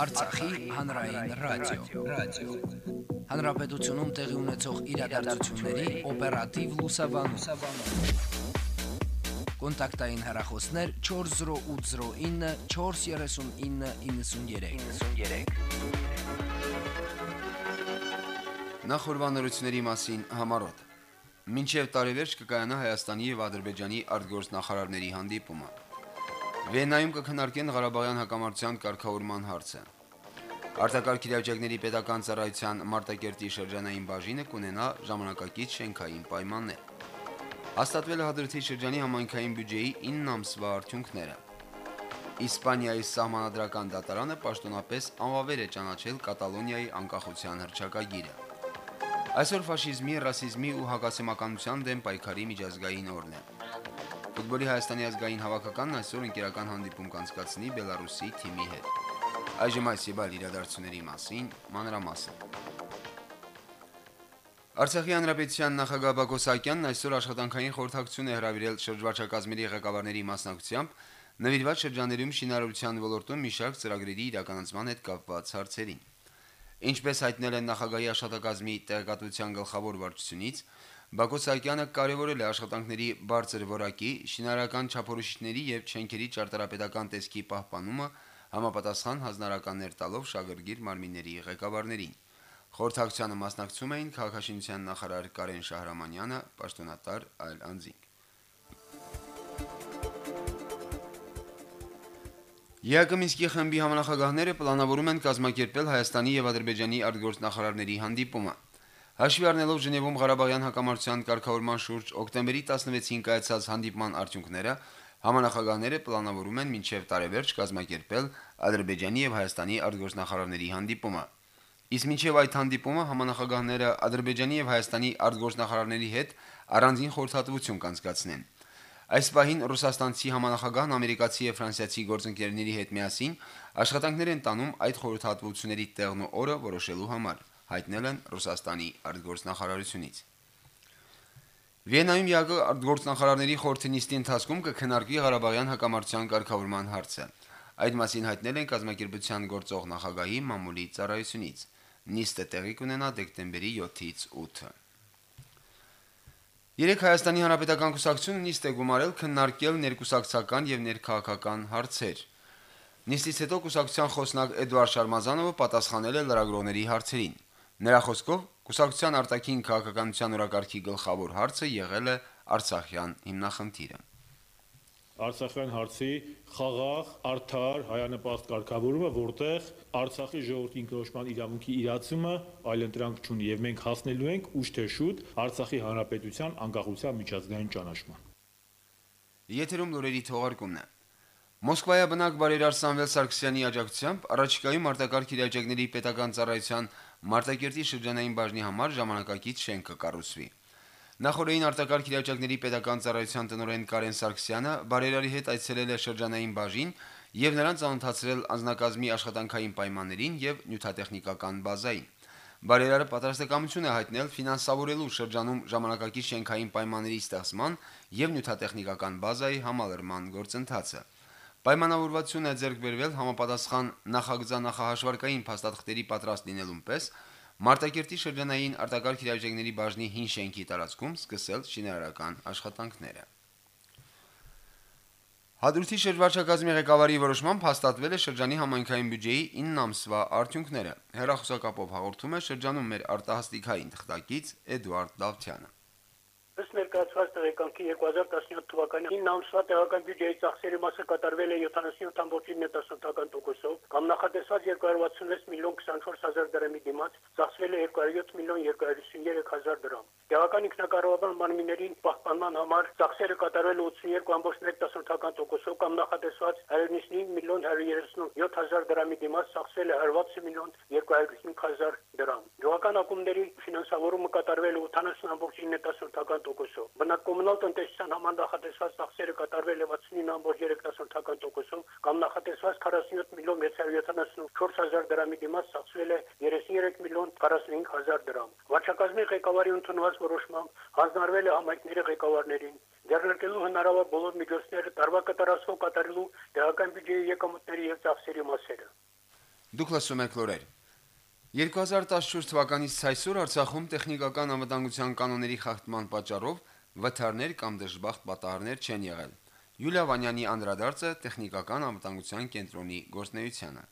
Արցախի հանրային ռադիո, ռադիո։ Հանրապետությունում տեղի ունեցող իրադարձությունների օպերատիվ լուսաբանում։ Կոնտակտային հեռախոսներ 40809 43993։ 93։ Նախորbanությունների մասին համարոտ։ Մինչև տարեվերջ կկայանա Հայաստանի եւ Ադրբեջանի արտգործնախարարների հանդիպումը։ Վիեննայում կքննարկեն Ղարաբաղյան հակամարտության կարգավորման հարցը։ Արտակարգ իրավիճակների պետական ծառայության Մարտակերտի շրջանային բաժինը կունենա ժամանակակից շենքային պայմաններ։ Հաստատվել է Հադրութի շրջանի համայնքային բյուջեի 9 ամսվա արդյունքները։ Իսպանիայի սահմանադրական դատարանը պաշտոնապես անվավեր է ճանաչել Կատալոնիայի անկախության հռչակագիրը։ Այսօր ֆաշիզմի, ռասիզմի ու հակասեմականության դեմ պայքարի միջազգային օրն է։ Ֆուտբոլի Հայաստանի ազգային հավաքականն այսօր ընկերական հանդիպում կանցկացնի Բելարուսի թիմի հետ։ Այժմ այս այլ իրադարձությունների մասին մանրամասն։ Արցախի հանրապետության նախագահ Բակո Սահակյանն այսօր աշխատանքային խորհրդակցություն է հրավիրել շրջվարչակազմերի ղեկավարների մասնակցությամբ նվիրված շրջաներում շինարարության ոլորտում մի շարք ծրագրերի իրականացման հետ կապված հարցերին։ Ինչպես հայտնել են նախագահի աշխատակազմի տեղեկատվության գլխավոր վարչությունից, Բակո Սահակյանը կարևորել է աշխատանքների բարձր որակի, շինարարական չափորոշիչների եւ չենքերի ճարտարապետական տեսքի պահպանումը համապատասխան հանրարականներ տալով շագրգիր մարմինների ղեկավարներին։ Խորհրդակցությանը մասնակցում էին քաղաքաշինության նախարար Կարեն Շահրամանյանը, պաշտոնատար այլ անձինք։ Յակոմինսկի խմբի համանախագահները պլանավորում են կազմակերպել Հայաստանի եւ Ադրբեջանի արտգործնախարարների հանդիպումը։ Հաշվի առնելով Ժնևում Ղարաբաղյան հակամարտության կարգավորման շուրջ օկտեմբերի 16-ին կայացած հանդիպման արդյունքները, համանախագահները պլանավորում են մինչև տարեվերջ կազմակերպել Ադրբեջանի եւ Հայաստանի արտգործնախարարների հանդիպումը։ Իսկ մինչև այդ հանդիպումը համանախագահները Ադրբեջանի եւ Հայաստանի արտգործնախարարների հետ առանձին խորհրդատվություն կանցկացնեն։ Այս պահին ռուսաստանցի համանախագահն ամերիկացի եւ ֆրանսիացի գործընկերների հետ միասին աշխատանքներ են տանում այդ խորհրդատվությունների տեղն ու օրը որոշելու համար հայտնել են Ռուսաստանի արտգործնախարարությունից։ Վիեննայում ՀԱԳ արտգործնախարարների խորհրդի նիստի ընթացքում կքննարկվի Ղարաբաղյան հակամարտության կարգավորման հարցը։ Այդ մասին հայտնել են կազմակերպության գործող նախագահի մամուլի ծառայությունից։ Նիստը տեղի կունենա դեկտեմբերի 7-ից 8-ը։ Երեք Հայաստանի Հանրապետական Կուսակցությունը նիստ է գումարել քննարկել ներկուսակցական եւ ներքաղաքական հարցեր։ Նիստից հետո կուսակցության խոսնակ Էդուարդ Շարմազանովը պատասխանել է լրագրողների հարցերին։ Նրա խոսքով կուսակցության արտաքին քաղաքականության օրակարգի գլխավոր հարցը եղել է Արցախյան հիմնախնդիրը։ Արցախյան հարցի խաղաղ, արդար, հայանպաստ կարգավորումը, որտեղ Արցախի ժողովրդի ինքնորոշման իրավունքի իրացումը այլընտրանք չունի եւ մենք հասնելու ենք ուշ թե շուտ Արցախի հանրապետության անկախության միջազգային ճանաչման։ Եթերում լուրերի թողարկումն է։ Մոսկվայի բնակ բարերար Սամվել Սարգսյանի աջակցությամբ առաջիկայում արտակարգ իրավիճակների պետական ծառայության Մարտակերտի շրջանային բաժնի համար ժամանակակից շենք կկառուցվի։ Նախորդային արտակարգ իրավիճակների պետական ծառայության տնօրեն Կարեն Սարգսյանը բարերարի հետ այցելել է շրջանային բաժին եւ նրան ծանոթացրել անձնակազմի աշխատանքային պայմաններին եւ նյութատեխնիկական բազային։ Բարերարը պատրաստակամություն է հայտնել ֆինանսավորելու շրջանում ժամանակակից շենքային պայմանների ստեղծման եւ նյութատեխնիկական բազայի համալրման գործընթացը։ Պայմանավորվածություն է ձեռք բերվել համապատասխան նախագծանախահաշվարկային փաստաթղթերի պատրաստ լինելուն պես Մարտակերտի շրջանային արտակարգ իրավիճակների բաժնի հին շենքի տարածքում սկսել շինարարական աշխատանքները։ Հադրութի շրջվարչակազմի ղեկավարի որոշմամբ հաստատվել է շրջանի համայնքային բյուջեի 9 ամսվա արդյունքները։ Հերախոսակապով հաղորդում է շրջանում մեր արտահասթիկային թղթակից Էդուարդ Դավթյանը։ ներկայացված տեղեկանքի 2017 թվականի 9 ամսվա տեղական բյուջեի ծախսերի մասը կատարվել է 77.10%-ով, կամ նախատեսված 266 միլիոն 24 հազար դրամի դիմաց ծախսվել է 207 միլիոն 253 հազար դրամ։ Տեղական ինքնակառավարման մարմիններին պահպանման համար ծախսերը կատարվել 82.1%-ով, կամ նախատեսված 195 միլիոն 137 հազար դրամի դիմաց ծախսվել է 160 միլիոն 205 հազար դրամ։ Գյուղական ակումբների ֆինանսավորումը կատարվել է 80.9% տոկոսով։ Բնակկոմունալ տնտեսության համար նախատեսված ծախսերը կատարվել է 69.3%-ով, կամ նախատեսված 47 միլիոն 674 հազար դրամի դիմաց ծախսվել է 33 միլիոն 45 հազար դրամ։ Վարչակազմի ղեկավարի ընդունված որոշմամբ հանձնարվել է համայնքների ղեկավարներին ձեռնարկելու հնարավոր բոլոր միջոցները տարվա կատարածքով կատարելու տեղական բյուջեի եկամուտների եւ ծախսերի մասերը։ Դուք լսում եք լուրեր։ 2014 թվականից այսօր Արցախում տեխնիկական անվտանգության կանոնների խախտման պատճառով վթարներ կամ դժբախտ պատահարներ չեն եղել։ Յուլիա Վանյանի անդրադարձը տեխնիկական անվտանգության կենտրոնի գործնեությանը։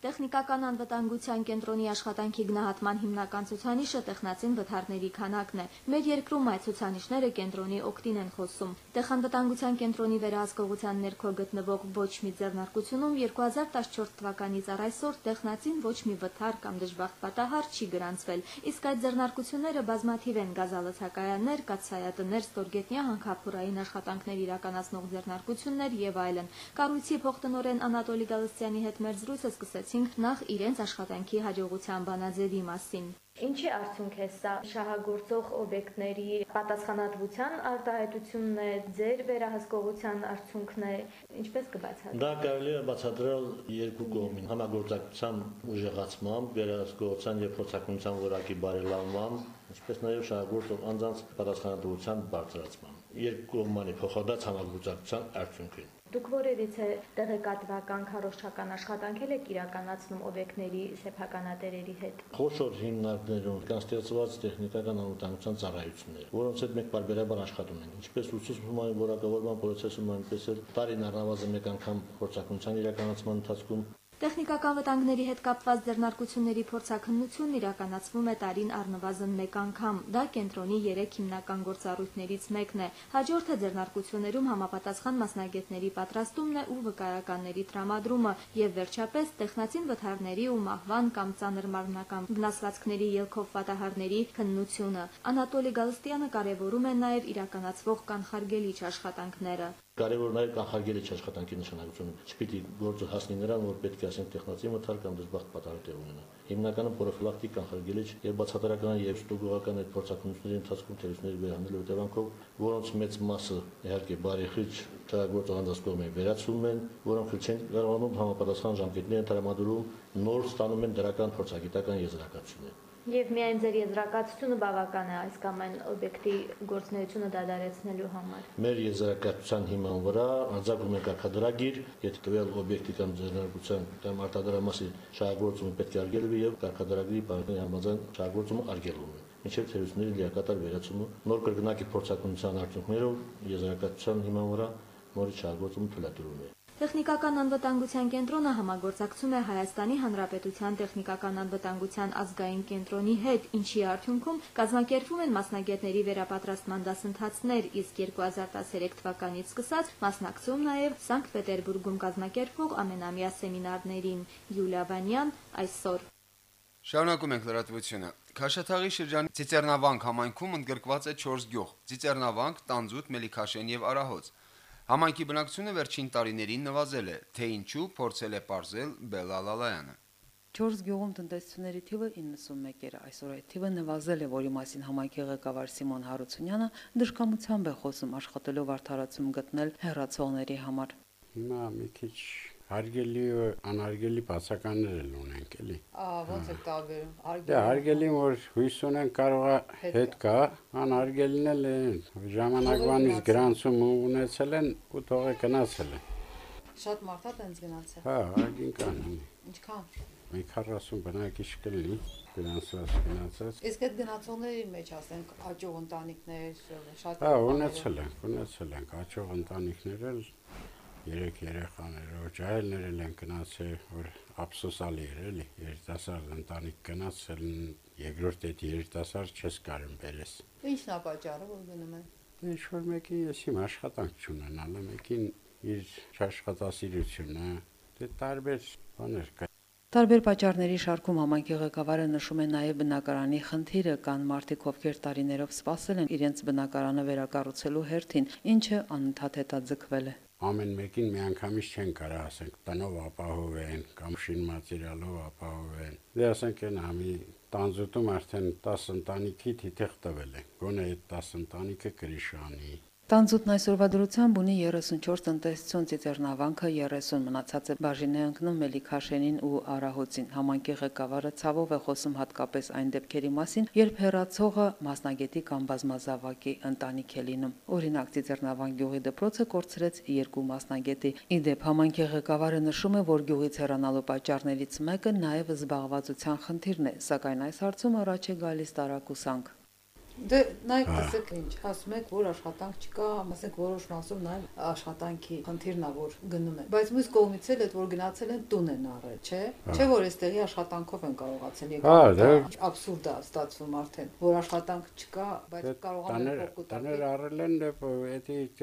Տեխնիկական անվտանգության կենտրոնի աշխատանքի գնահատման հիմնական ցուցանիշը տեխնացին վթարների քանակն է։ Մեր երկրում այդ ցուցանիշները կենտրոնի օկտին են խոսում։ Տեխանվտանգության կենտրոնի վերահսկողության ներքո գտնվող ոչ մի ձեռնարկությունում 2014 թվականից առ այսօր տեխնացին ոչ մի վթար կամ դժբախտ պատահար չի գրանցվել։ Իսկ այդ ձեռնարկությունները բազմաթիվ են գազալցակայաններ, կաթսայատներ, ստորգետնյա հանքափուրային աշխատանքներ իրականացնող ձեռնարկություններ եւ այլն։ Կառույցի փոխտնօրեն Անատոլի Գալստյանի հետ մեր զրույցը սկսեց խոսեցինք նախ իրենց աշխատանքի հաջողության բանաձևի մասին։ Ինչի արդյունք է սա շահագործող օբյեկտների պատասխանատվության արտահայտությունն է, ձեր վերահսկողության արդյունքն է, ինչպես կբացատրեք։ Դա կարելի է բացատրել երկու կողմին՝ համագործակցության ուժեղացմամբ, վերահսկողության եւ փորձակնության որակի բարելավմամբ, ինչպես նաեւ շահագործող անձանց պատասխանատվության բարձրացմամբ։ Երկու կողմանի փոխադարձ համագործակցության արդյունքին։ Դուք որևիցե տեղեկատվական քարոշչական աշխատանքել եք իրականացնում օբյեկտների սեփականատերերի հետ։ Խոշոր հիմնարկներում կան ստեղծված տեխնիկական անվտանգության ծառայություններ, որոնց հետ մենք բարբերաբար աշխատում ենք, ինչպես ուսուցումային որակավորման process-ում, այնպես էլ տարին առնվազն մեկ անգամ փորձակնության իրականացման ընթացքում Տեխնիկական վտանգների հետ կապված ձեռնարկությունների փորձաքննությունն իրականացվում է տարին առնվազն մեկ անգամ։ Դա կենտրոնի 3 հիմնական գործառույթներից մեկն է։ Հաջորդը ձեռնարկություններում համապատասխան մասնագետների պատրաստումն է ու վկայականների տրամադրումը, եւ վերջապես տեխնացին վթարների ու մահվան կամ ծանր մարմնական վնասվածքների ելքով պատահարների քննությունը։ Անատոլի Գալստյանը կարևորում է նաեւ իրականացվող կանխարգելիչ աշխատանքները կարևոր նաև կանխարգելիչ աշխատանքի նշանակությունը։ Չպիտի գործը հասնի նրան, որ պետք է ասենք տեխնացի մթար կամ դժբախտ պատահարի տեղ ունենա։ Հիմնականում պրոֆիլակտիկ կանխարգելիչ եւ բացատրական եւ ստուգողական այդ փորձակնությունների ընթացքում թերությունների վերանելու հետևանքով, որոնց մեծ մասը իհարկե բարեխիղճ ճարագործող անձանց կողմից վերացում են, որոնք չեն կարողանում համապատասխան ժամկետներ ընդհանրամադրում, նոր ստանում են դրական փորձագիտական եզրակացություններ։ Եվ միայն ձեր եզրակացությունը բավական է այս կամ այն օբյեկտի գործունեությունը դադարեցնելու համար։ Մեր եզրակացության հիման վրա արձակում ենք ակադրագիր, եթե տվյալ օբյեկտի կամ ձեռնարկության կամ արտադրամասի շահագործումը պետք է արգելվի եւ ակադրագրի բանալի համաձայն շահագործումը արգելվում է մինչև թերությունների լիակատար վերացումը նոր կրկնակի փորձակնության արդյունքներով եզրակացության հիման վրա նորի շահագործումը թույլատրվում է Տեխնիկական անվտանգության կենտրոնը համագործակցում է Հայաստանի Հանրապետության տեխնիկական անվտանգության ազգային կենտրոնի հետ, ինչի արդյունքում կազմակերպվում են մասնագետների վերապատրաստման դասընթացներ, իսկ 2013 թվականից սկսած մասնակցում նաև Սանկտ Պետերբուրգում կազմակերպվող ամենամյա սեմինարներին։ Յուլիա Վանյան այսօր Շարունակում ենք լրատվությունը։ Քաշաթաղի շրջանի Ծիծեռնավանք համայնքում ընդգրկված է 4 գյուղ՝ Ծիծեռնավանք, Տանձուտ, Մելիքաշեն եւ Արահոց։ Համայնքի բնակչությունը վերջին տարիներին նվազել է, թե ինչու փորձել է ողջել Բելալալայանը։ 4 գյուղում տնտեսությունների թիվը 91 էր, այսօր այդ թիվը նվազել է, որի մասին համայնքի ղեկավար Սիմոն Հարությունյանը դժկամությամբ է խոսում աշխատելով արդարացում գտնել հերացողների համար։ Հիմա մի քիչ հարգելի ու անհարգելի բացականներ էլ ունենք, էլի։ Ահա ոնց է տարբերում։ Դե հարգելին որ հույս ունեն կարող է հետ գա, անհարգելին էլ ժամանակվանից գրանցում ունեցել են ու թողը գնացել են։ Շատ մարդ է տենց գնացել։ Հա, արգին կան։ Ինչքան։ Մի 40 բնակիչ կլինի գնացած գնացած։ Իսկ այդ գնացողների մեջ ասենք աճող ընտանիքներ շատ Հա, ունեցել են, ունեցել են աճող ընտանիքներ էլ երեք երեխաներով ջահելներ էլ են գնացել, որ ափսոսալի էր էլի, երիտասարդ ընտանիք գնացել, երկրորդ այդ երիտասարդ չես կարում բերես։ Ինչն է պատճառը, որ գնում են։ Ինչ որ մեկին ես իմ աշխատանք չունենալ, մեկին իր աշխատասիրությունը, դե տարբեր բաներ կա։ Տարբեր պատճառների շարքում համայնքի ղեկավարը նշում է նաև բնակարանի խնդիրը, կան մարդիկ, ովքեր տարիներով սպասել են իրենց բնակարանը վերակառուցելու հերթին, ինչը անընդհատ հետաձգվել է ամեն մեկին միանգամից չեն կարող ասենք տնով ապահովեն կամ շին մատերիալով ապահովեն։ Դե ասենք այն համի տանձուտում արդեն 10 ընտանիքի թիթեղ տվել է։ Գոնե այդ 10 ընտանիքը կրիշանի։ Տանձուտն այսօրվա դրությամբ ունի 34 տնտեսություն ծիծեռնավանքը 30 մնացած է բաժին է ընկնում Մելիքաշենին ու Արահոցին։ Համանքի ղեկավարը ցավով է խոսում հատկապես այն դեպքերի մասին, երբ հերացողը մասնագետի կամ բազմազավակի ընտանիք է լինում։ Օրինակ ծիծեռնավան գյուղի դպրոցը կորցրեց երկու մասնագետի։ Իդեպ համանքի ղեկավարը նշում է, որ գյուղից հեռանալու պատճառներից մեկը նաև զբաղվածության խնդիրն է, սակայն այս հարցում առաջ է գալիս տարակուսանք։ Դե նայեք, ասեք ինչ, ասում եք, որ աշխատանք չկա, ասենք որոշ մասով նաեւ աշխատանքի խնդիրն է, որ գնում են։ Բայց մյուս կողմից էլ այդ որ գնացել են տուն են առել, չէ՞։ Չէ՞ որ այստեղի աշխատանքով են կարողացել եկել։ Հա, Աբսուրդ է ստացվում արդեն, որ աշխատանք չկա, բայց կարողանում են փոխկուտակել։ Տաներ առել են, դա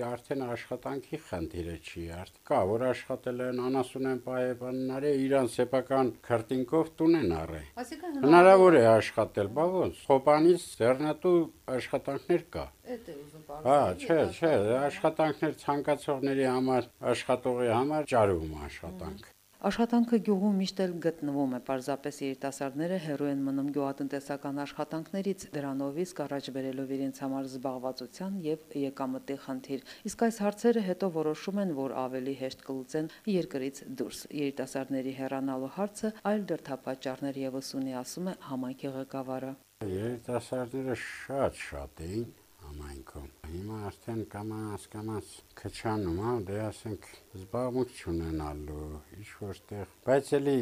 արդեն աշխատանքի խնդիրը չի, արդեն կա, որ աշխատել են, անասուն են պայե բաննարի, իրան սեփական քրտինկով տուն են առել։ Այսինքն Հնարավոր է աշխատել, բա ոնց, խոպանից ձեռնատու աշխատանքներ կա։ Էդ է ուզում Հա, բարձր։ չէ, չէ, աշխատանքներ ցանկացողների համար, աշխատողի համար ճարվում է աշխատանք։ Աշխատանքը գյուղում միշտ էլ գտնվում է, պարզապես երիտասարդները հերո են մնում գյուղատնտեսական աշխատանքներից, դրանով իսկ առաջ բերելով իրենց համար զբաղվածության եւ եկամտի խնդիր։ Իսկ այս հարցերը հետո որոշում են, որ ավելի հեշտ կլուծեն երկրից դուրս։ Երիտասարդների հեռանալու հարցը այլ դրդապատճառներ եւս ունի, ասում է համայնքի ղեկավարը։ Երիտասարդները շատ-շատ էին համայնքում։ Հիմա արդեն կամաց կամաց քչանում, հա, դե ասենք զբաղմունք չունենալու, ինչ որտեղ, բայց էլի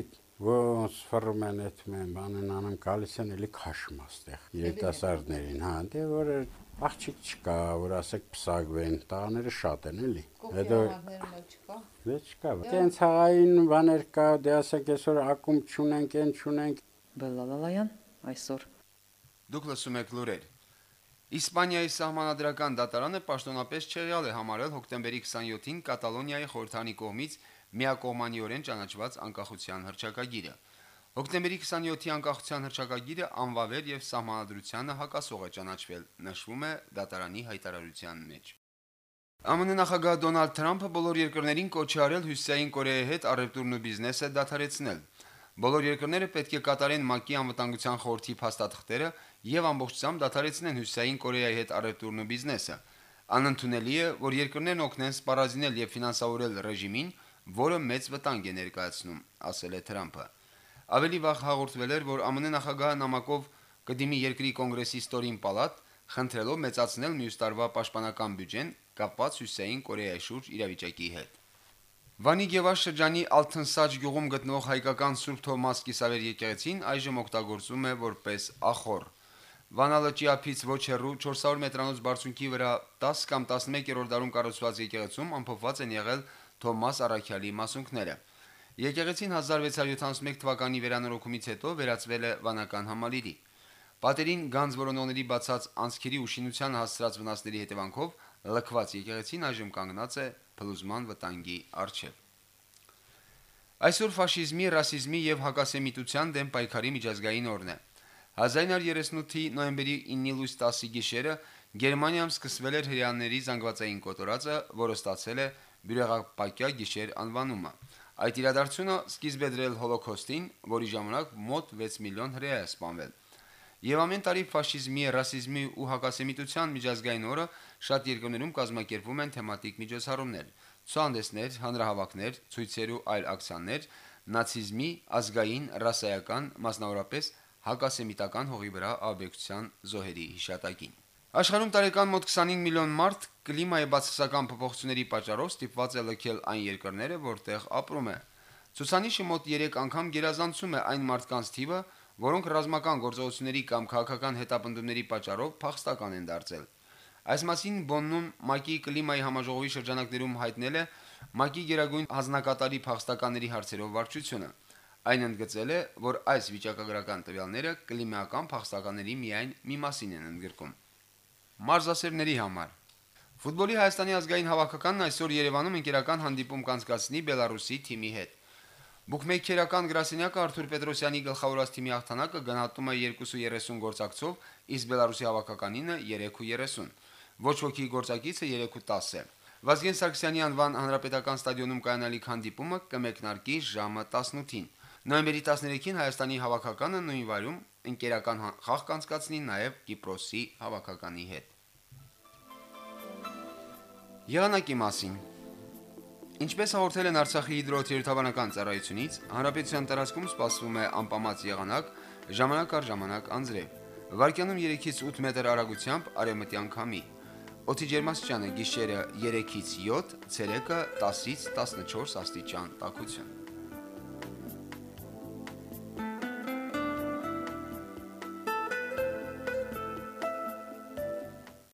ոնց ֆռում են այդ մեն բանն անում գալիս են էլի քաշում աստեղ երիտասարդներին, հա, դե որ աղջիկ չկա, որ ասեք փսակվեն, տղաները շատ են էլի։ Հետո համակներում էլ չկա։ Դե չկա։ Տենց հաղային բաներ կա, դե ասեք այսօր ակումբ չունենք, այն չունենք, Բելալալայան այսօր Դուք լսում եք լուրեր։ Իսպանիայի սահմանադրական դատարանը պաշտոնապես չեղյալ է համարել հոկտեմբերի 27-ին Կատալոնիայի խորհրդանի կողմից միակողմանիորեն ճանաչված անկախության հռչակագիրը։ Հոկտեմբերի 27-ի անկախության հռչակագիրը անվավեր եւ սահմանադրությանը հակասող է ճանաչվել, նշվում է դատարանի հայտարարության մեջ։ ԱՄՆ նախագահ Դոնալդ Թրամփը բոլոր երկրներին կոչ արել Հյուսիսային Կորեայի հետ առևտուրն ու բիզնեսը դադարեցնել։ Բոլոր երկրները պետք է կատարեն ՄԱԿ-ի անվտանգության խորհրդի փաստաթղթերը եւ ամբողջությամբ դադարեցնեն Հյուսիսային Կորեայի հետ առևտուրն ու բիզնեսը։ Անընդունելի է, որ երկրներն օգնեն սպառազինել եւ ֆինանսավորել ռեժիմին, որը մեծ վտանգ է ներկայացնում, ասել է Թրամփը։ Ավելի վաղ հաղորդվել էր, որ ԱՄՆ նախագահը նամակով կդիմի երկրի կոնգրեսի ստորին պալատ, խնդրելով մեծացնել մյուս տարվա պաշտպանական բյուջեն կապված Հյուսիսային Կորեայի շուրջ իրավիճակի հետ։ Վանի Գևաշ շրջանի Ալթնսաջ գյուղում գտնվող հայկական Սուրբ Թոմաս Կիսավեր եկեղեցին այժմ օգտագործում է որպես ախոր։ Վանալճի ափից ոչ հեռու 400 մետրանոց բարձունքի վրա 10 կամ 11-րդ դարում կառուցված եկեղեցում ամփոփված են եղել Թոմաս Արաքյալի մասունքները։ Եկեղեցին 1671 թվականի վերանորոգումից հետո վերածվել է վանական համալիրի։ Պատերին գանձ որոնողների բացած անցքերի ու շինության հասցրած վնասների հետևանքով Լքված եկեղեցին այժմ կանգնած է փլուզման վտանգի առջև։ Այսօր ֆաշիզմի, ռասիզմի եւ հակասեմիտության դեմ պայքարի միջազգային օրն է։ 1938-ի նոյեմբերի 9-ի լույս 10-ի գիշերը Գերմանիայում սկսվել էր հрьяաների զանգվածային կոտորածը, որը ստացել է բյուրեղապակյա գիշեր անվանումը։ Այդ իրադարձությունը սկիզբ է դրել Հոլոքոստին, որի ժամանակ մոտ 6 միլիոն հրեա է սպանվել։ Եվ ամեն տարի ֆաշիզմի, ռասիզմի ու հակասեմիտության միջազգային օրը շատ երկրներում կազմակերպվում են թեմատիկ միջոցառումներ, ցուցահանդեսներ, հանրահավաքներ, ցույցեր ու այլ ակցիաներ նացիզմի, ազգային, ռասայական, մասնավորապես հակասեմիտական հողի վրա աբեկցության զոհերի հիշատակին։ Աշխարհում տարեկան մոտ 25 միլիոն մարդ կլիմայի բացասական փոփոխությունների պատճառով ստիպված է լքել այն երկրները, որտեղ ապրում է։ Ցուցանիշը մոտ 3 անգամ գերազանցում է այն մարդկանց թիվը, որոնք ռազմական գործողությունների կամ քաղաքական հետապնդումների պատճառով փախստական են դարձել։ Այս մասին Բոննում ՄԱԿ-ի կլիմայի համաժողովի շրջանակներում հայտնել է ՄԱԿ-ի Գերագույն հանձնակատարի փախստականների հարցերով վարչությունը։ Այն ընդգծել է, որ այս վիճակագրական տվյալները կլիմայական փախստականների միայն մի մասին են ընդգրկում։ Մարզասերների համար Ֆուտբոլի Հայաստանի ազգային հավաքականն այսօր Երևանում ընկերական հանդիպում կանցկացնի Բելարուսի թիմի հետ։ Բուկմեյքերական գրասենյակը Արթուր Պետրոսյանի գլխավորած թիմի հաղթանակը գնահատում է 2.30 գործակցով, իսկ Բելարուսի հավաքականինը 3.30։ Ոչ ոքի գործակիցը 3.10 է։ Վազգեն Սարգսյանի անվան հանրապետական ստադիոնում կայանալիք հանդիպումը կմեկնարկի ժամը 18-ին։ Նոյեմբերի 13-ին Հայաստանի հավաքականը նույն վայրում ընկերական խաղ կանցկացնի նաև Կիպրոսի հավաքականի հետ։ Եղանակի մասին Ինչպես հաղորդել են Արցախի հիդրոթերապևտաբանական ծառայությունից, հանրապետության տարածքում սպասվում է անպամած եղանակ, ժամանակ առ ժամանակ անձրև։ Վարկյանում 3-ից 8 մետր արագությամբ արևմտյան քամի։ Օդի ջերմաստիճանը գիշերը 3-ից 7, ցերեկը 10-ից 14 աստիճան տաքություն։